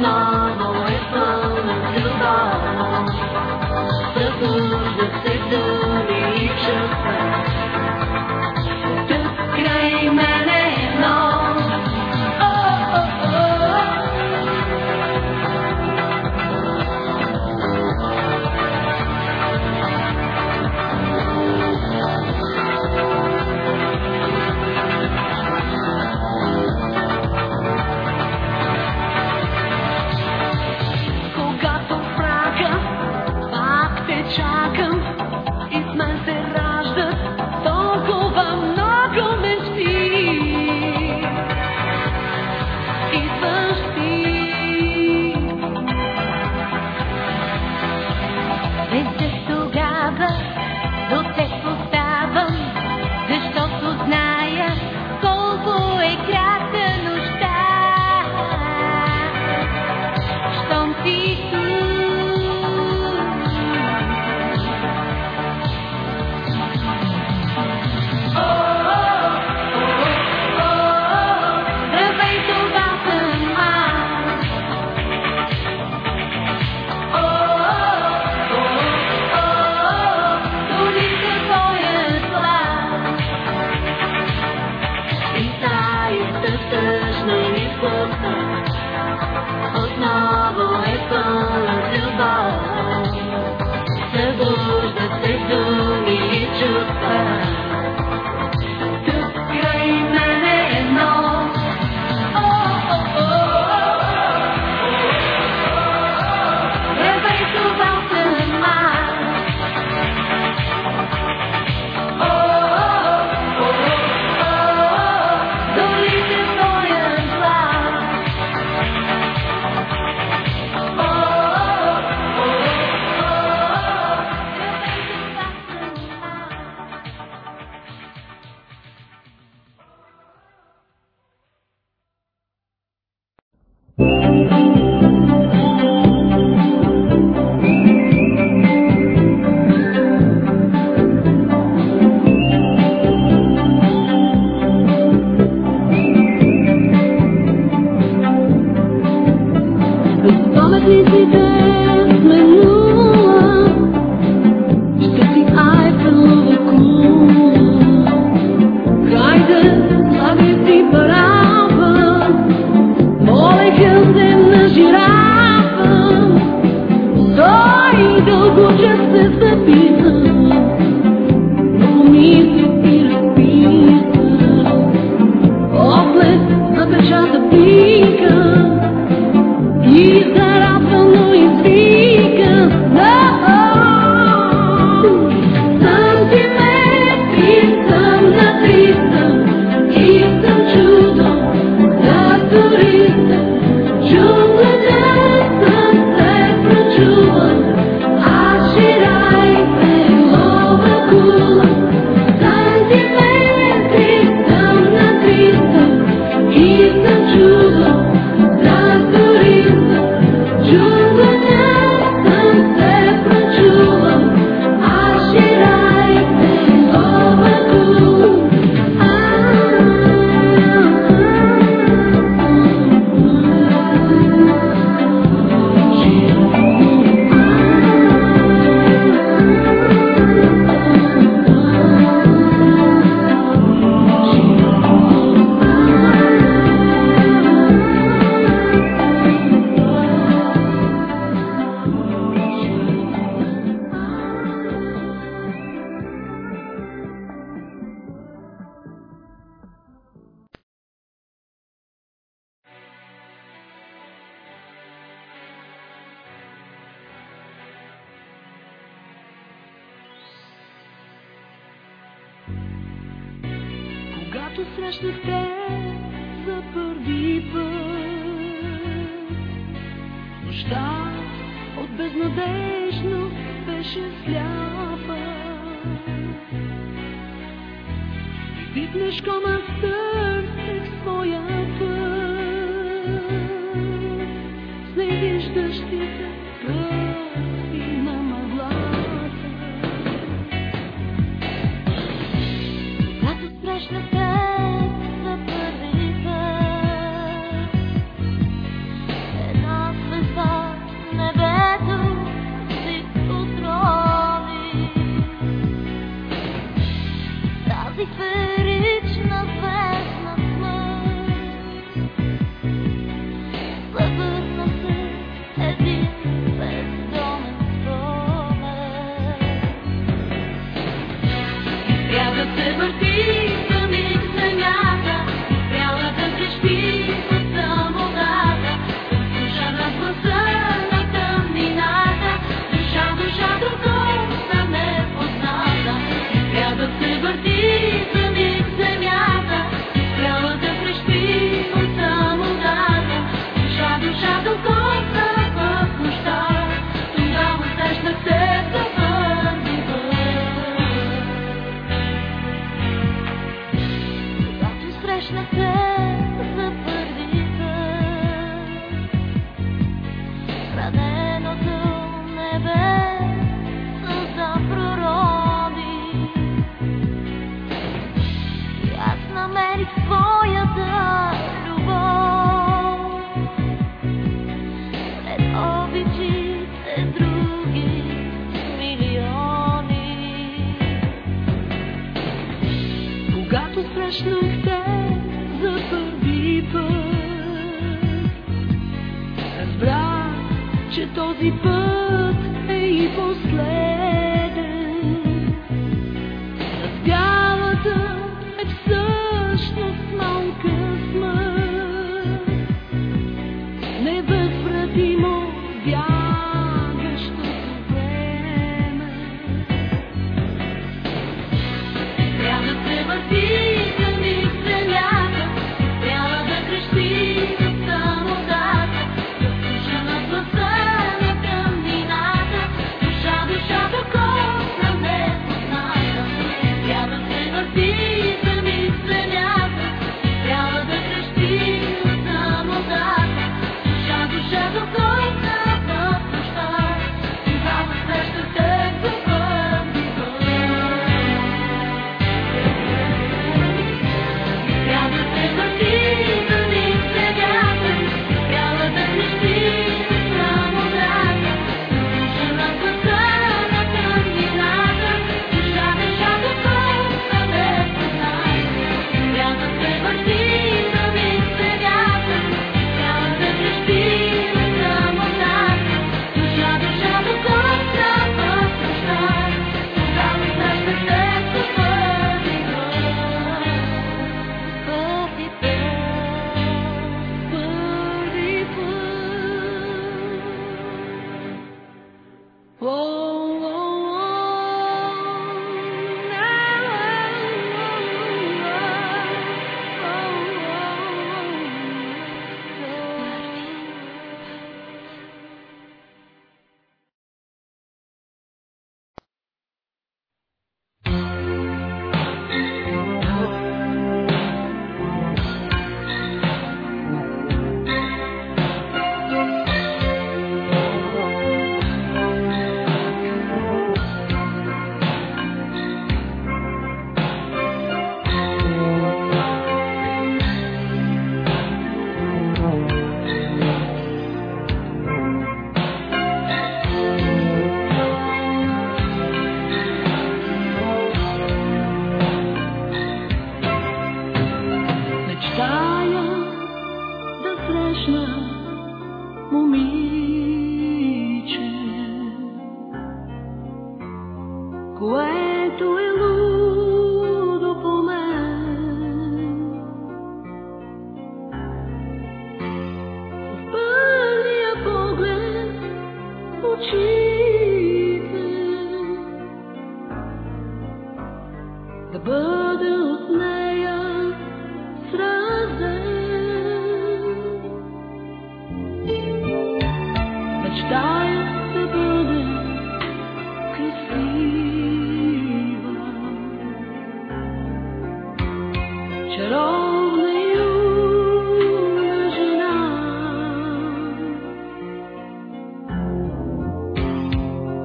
Krishna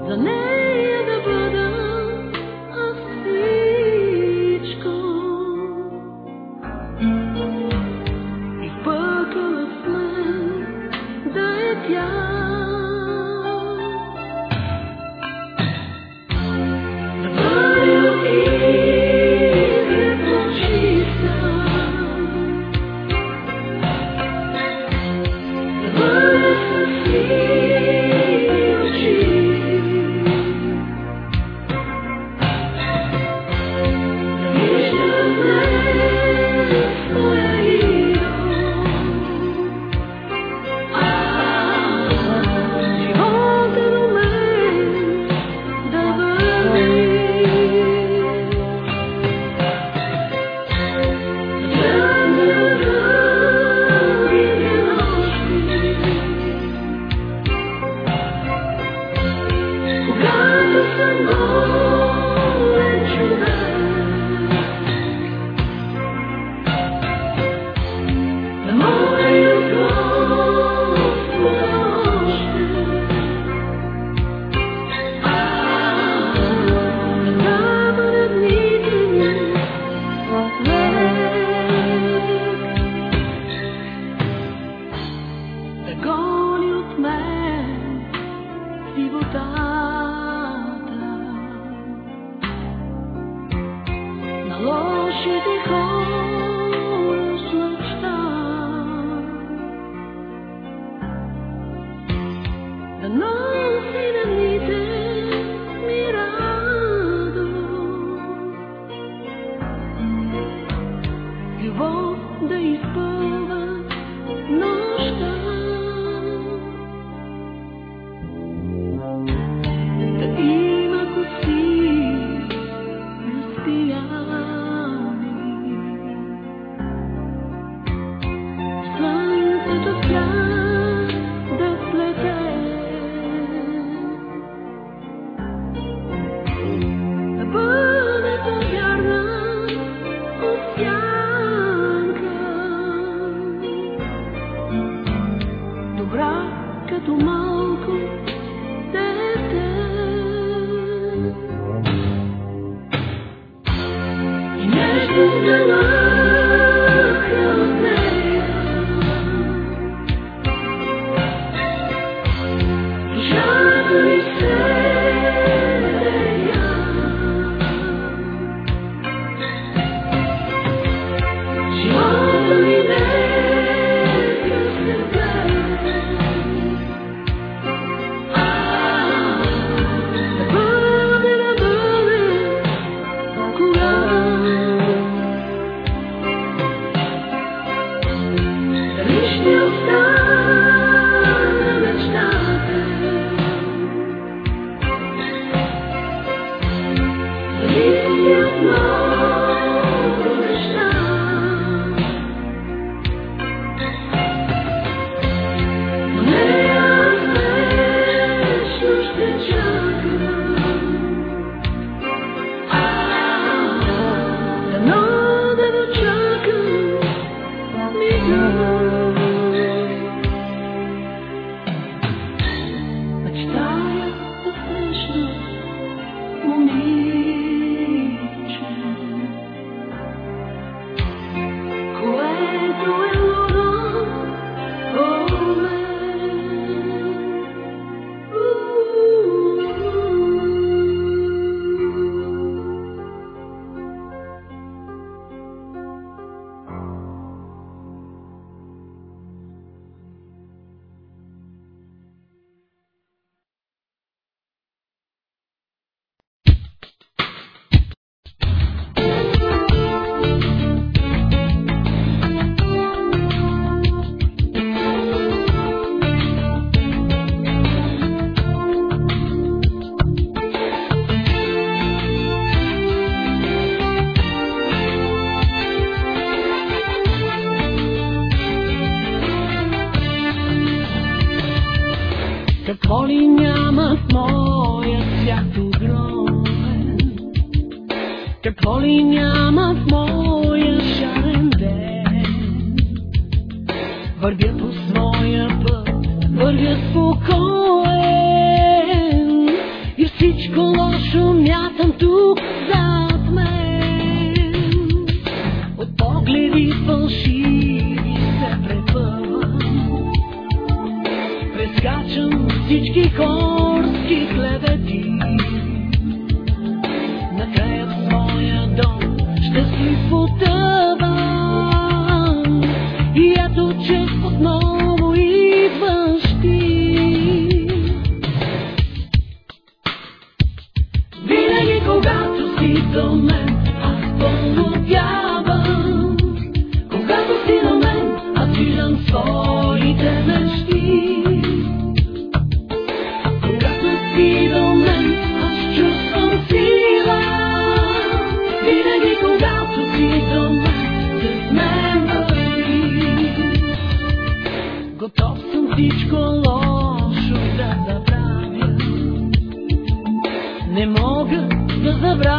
The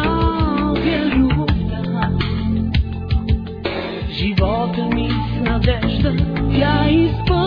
забравя любовта. Живота ми с надежда тя изпълва.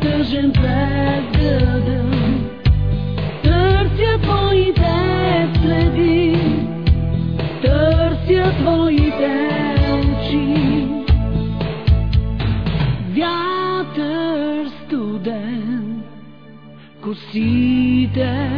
тъжен пред гъда. Търся твоите следи, търся твоите очи. Вятър студен, косите